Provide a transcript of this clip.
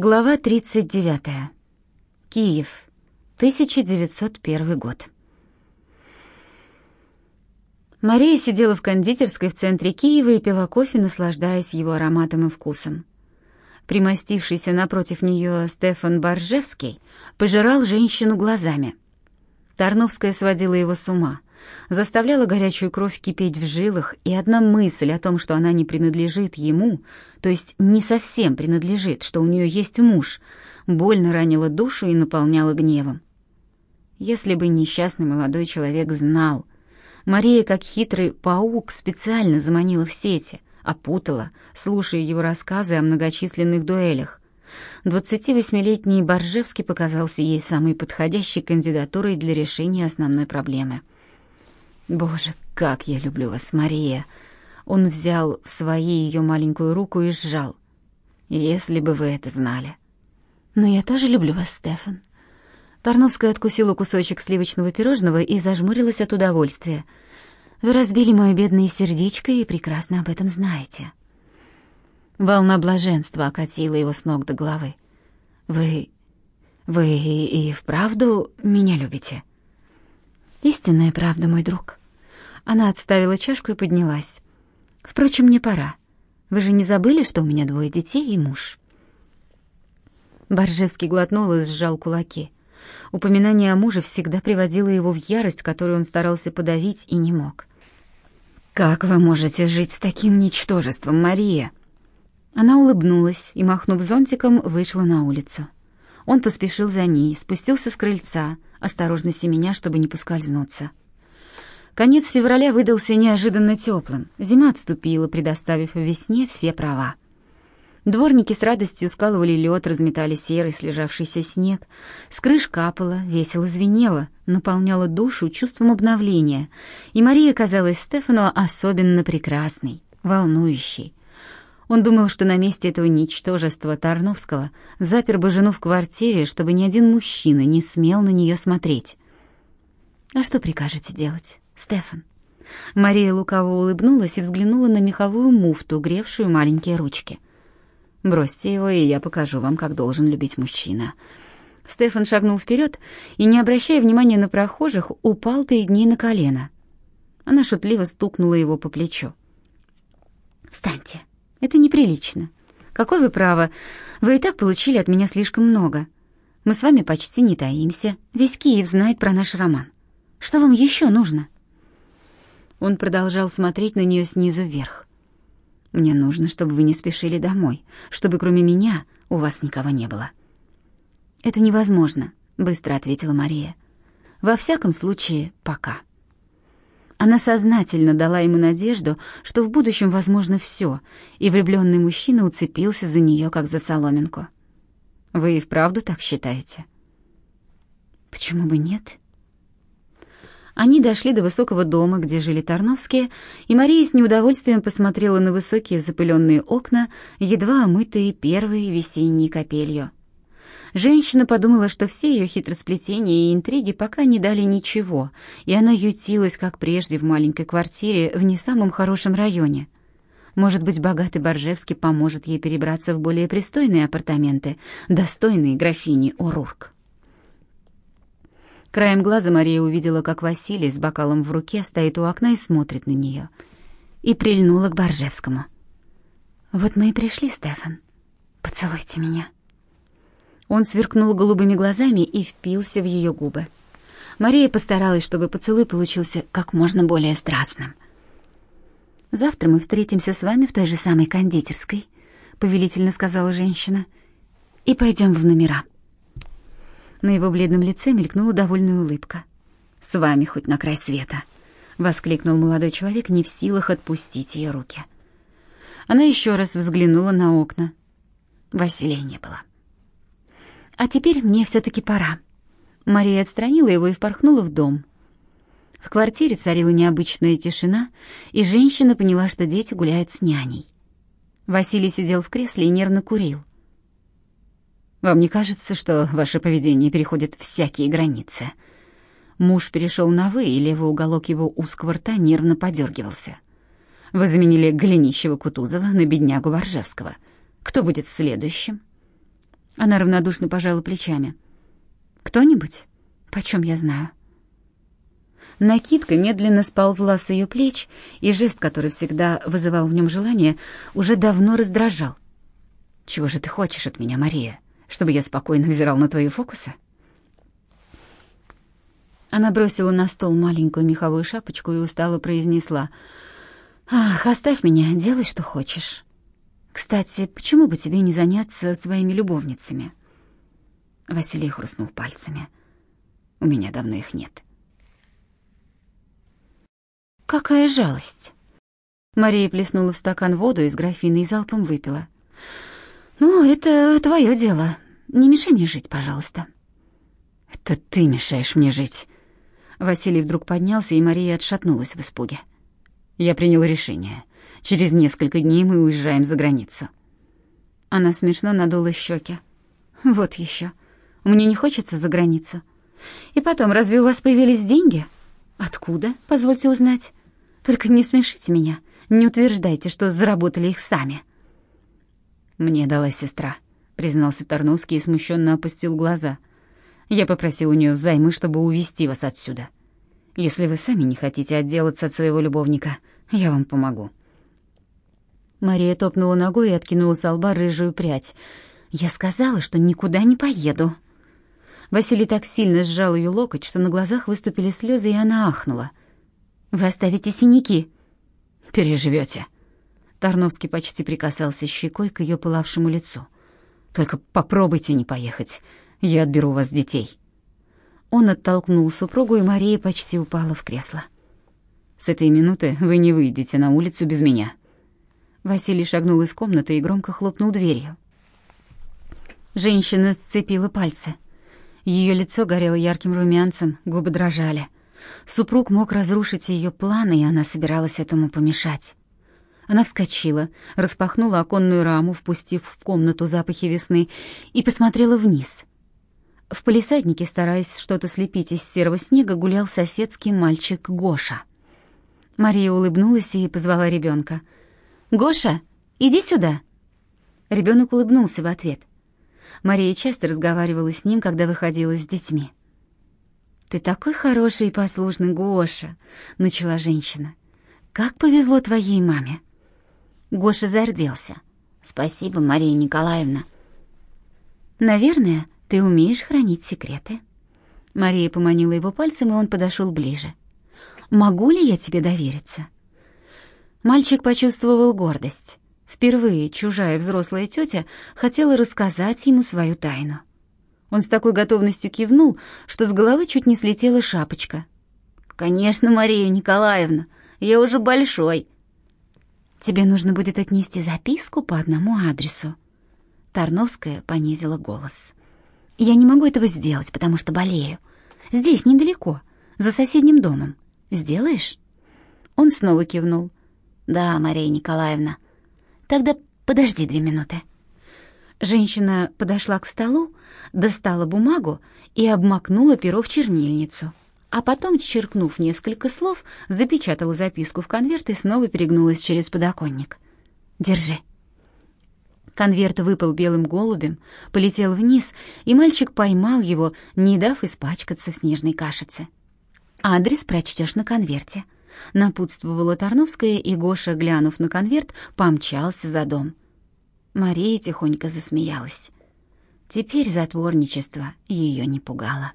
Глава 39. Киев. 1901 год. Мария сидела в кондитерской в центре Киева и пила кофе, наслаждаясь его ароматом и вкусом. Примостившийся напротив нее Стефан Боржевский пожирал женщину глазами. Тарновская сводила его с ума, заставляла горячую кровь кипеть в жилах, и одна мысль о том, что она не принадлежит ему, то есть не совсем принадлежит, что у нее есть муж, больно ранила душу и наполняла гневом. Если бы несчастный молодой человек знал, Мария, как хитрый паук, специально заманила в сети, опутала, слушая его рассказы о многочисленных дуэлях. 28-летний Боржевский показался ей самой подходящей кандидатурой для решения основной проблемы. «Боже, как я люблю вас, Мария!» Он взял в свои ее маленькую руку и сжал. «Если бы вы это знали!» «Но я тоже люблю вас, Стефан». Тарновская откусила кусочек сливочного пирожного и зажмурилась от удовольствия. «Вы разбили мое бедное сердечко и прекрасно об этом знаете». Волна блаженства окатила его с ног до головы. «Вы... вы и вправду меня любите?» «Истинная правда, мой друг». Она отставила чашку и поднялась. «Впрочем, мне пора. Вы же не забыли, что у меня двое детей и муж?» Боржевский глотнул и сжал кулаки. Упоминание о муже всегда приводило его в ярость, которую он старался подавить и не мог. «Как вы можете жить с таким ничтожеством, Мария?» Она улыбнулась и, махнув зонтиком, вышла на улицу. Он поспешил за ней, спустился с крыльца, осторожно семеня, чтобы не поскользнуться. Конец февраля выдался неожиданно теплым. Зима отступила, предоставив весне все права. Дворники с радостью скалывали лед, разметали серый слежавшийся снег. С крыш капало, весело звенело, наполняло душу чувством обновления. И Мария казалась Стефану особенно прекрасной, волнующей. Он думал, что на месте этого ничтожества Тарновского запер бы жену в квартире, чтобы ни один мужчина не смел на нее смотреть. «А что прикажете делать, Стефан?» Мария лукаво улыбнулась и взглянула на меховую муфту, гревшую маленькие ручки. «Бросьте его, и я покажу вам, как должен любить мужчина». Стефан шагнул вперед и, не обращая внимания на прохожих, упал перед ней на колено. Она шутливо стукнула его по плечу. «Встаньте, это неприлично. Какое вы право? Вы и так получили от меня слишком много. Мы с вами почти не таимся. Весь Киев знает про наш роман. Что вам еще нужно?» Он продолжал смотреть на нее снизу вверх. «Мне нужно, чтобы вы не спешили домой, чтобы кроме меня у вас никого не было». «Это невозможно», — быстро ответила Мария. «Во всяком случае, пока». Она сознательно дала ему надежду, что в будущем возможно все, и влюбленный мужчина уцепился за нее, как за соломинку. «Вы и вправду так считаете?» «Почему бы нет?» Они дошли до высокого дома, где жили Тарновские, и Мария с неудовольствием посмотрела на высокие запыленные окна, едва омытые первой весенней капелью. Женщина подумала, что все ее хитросплетения и интриги пока не дали ничего, и она ютилась, как прежде, в маленькой квартире в не самом хорошем районе. Может быть, богатый Боржевский поможет ей перебраться в более пристойные апартаменты, достойные графини Орурк. Краем глаза Мария увидела, как Василий с бокалом в руке стоит у окна и смотрит на нее. И прильнула к Боржевскому. «Вот мы и пришли, Стефан. Поцелуйте меня». Он сверкнул голубыми глазами и впился в ее губы. Мария постаралась, чтобы поцелуй получился как можно более страстным. «Завтра мы встретимся с вами в той же самой кондитерской», — повелительно сказала женщина, — «и пойдем в номера». На его бледном лице мелькнула довольная улыбка. «С вами хоть на край света!» — воскликнул молодой человек, не в силах отпустить ее руки. Она еще раз взглянула на окна. Василия не было. А теперь мне все-таки пора. Мария отстранила его и впорхнула в дом. В квартире царила необычная тишина, и женщина поняла, что дети гуляют с няней. Василий сидел в кресле и нервно курил. «Вам не кажется, что ваше поведение переходит всякие границы?» Муж перешел на «вы», и левый уголок его узкого рта нервно подергивался. «Вы заменили Голенищева-Кутузова на беднягу Воржевского. Кто будет следующим?» Она равнодушно пожала плечами. «Кто-нибудь? Почем я знаю?» Накидка медленно сползла с ее плеч, и жест, который всегда вызывал в нем желание, уже давно раздражал. «Чего же ты хочешь от меня, Мария? Чтобы я спокойно взирал на твои фокусы?» Она бросила на стол маленькую меховую шапочку и устало произнесла. «Ах, оставь меня, делай, что хочешь. Кстати, почему бы тебе не заняться своими любовницами?» Василий хрустнул пальцами. «У меня давно их нет». «Какая жалость!» Мария плеснула в стакан воду из графина и залпом выпила. «Ну, это твое дело. Не мешай мне жить, пожалуйста». «Это ты мешаешь мне жить». Василий вдруг поднялся, и Мария отшатнулась в испуге. «Я принял решение. Через несколько дней мы уезжаем за границу». Она смешно надула щеки. «Вот еще. Мне не хочется за границу. И потом, разве у вас появились деньги?» «Откуда, позвольте узнать?» Только не смешите меня, не утверждайте, что заработали их сами». «Мне дала сестра», — признался Тарновский и смущенно опустил глаза. «Я попросил у нее взаймы, чтобы увести вас отсюда. Если вы сами не хотите отделаться от своего любовника, я вам помогу». Мария топнула ногой и откинула с лба рыжую прядь. «Я сказала, что никуда не поеду». Василий так сильно сжал ее локоть, что на глазах выступили слезы, и она ахнула. Вы оставите синяки. Переживете. Тарновский почти прикасался щекой к ее пылавшему лицу. Только попробуйте не поехать. Я отберу у вас детей. Он оттолкнул супругу, и Мария почти упала в кресло. С этой минуты вы не выйдете на улицу без меня. Василий шагнул из комнаты и громко хлопнул дверью. Женщина сцепила пальцы. Ее лицо горело ярким румянцем, губы дрожали. Супруг мог разрушить ее планы, и она собиралась этому помешать. Она вскочила, распахнула оконную раму, впустив в комнату запахи весны, и посмотрела вниз. В палисаднике, стараясь что-то слепить из серого снега, гулял соседский мальчик Гоша. Мария улыбнулась и позвала ребенка. «Гоша, иди сюда!» Ребенок улыбнулся в ответ. Мария часто разговаривала с ним, когда выходила с детьми. «Ты такой хороший и послушный, Гоша!» — начала женщина. «Как повезло твоей маме!» Гоша зарделся. «Спасибо, Мария Николаевна». «Наверное, ты умеешь хранить секреты». Мария поманила его пальцем, и он подошел ближе. «Могу ли я тебе довериться?» Мальчик почувствовал гордость. Впервые чужая взрослая тетя хотела рассказать ему свою тайну. Он с такой готовностью кивнул, что с головы чуть не слетела шапочка. «Конечно, Мария Николаевна, я уже большой». «Тебе нужно будет отнести записку по одному адресу». Тарновская понизила голос. «Я не могу этого сделать, потому что болею. Здесь, недалеко, за соседним домом. Сделаешь?» Он снова кивнул. «Да, Мария Николаевна. Тогда подожди две минуты». Женщина подошла к столу, достала бумагу и обмакнула перо в чернильницу, а потом, черкнув несколько слов, запечатала записку в конверт и снова перегнулась через подоконник. «Держи». Конверт выпал белым голубем, полетел вниз, и мальчик поймал его, не дав испачкаться в снежной кашице. «Адрес прочтешь на конверте», — напутствовала Тарновская, и Гоша, глянув на конверт, помчался за дом. Мария тихонько засмеялась. Теперь затворничество ее не пугало.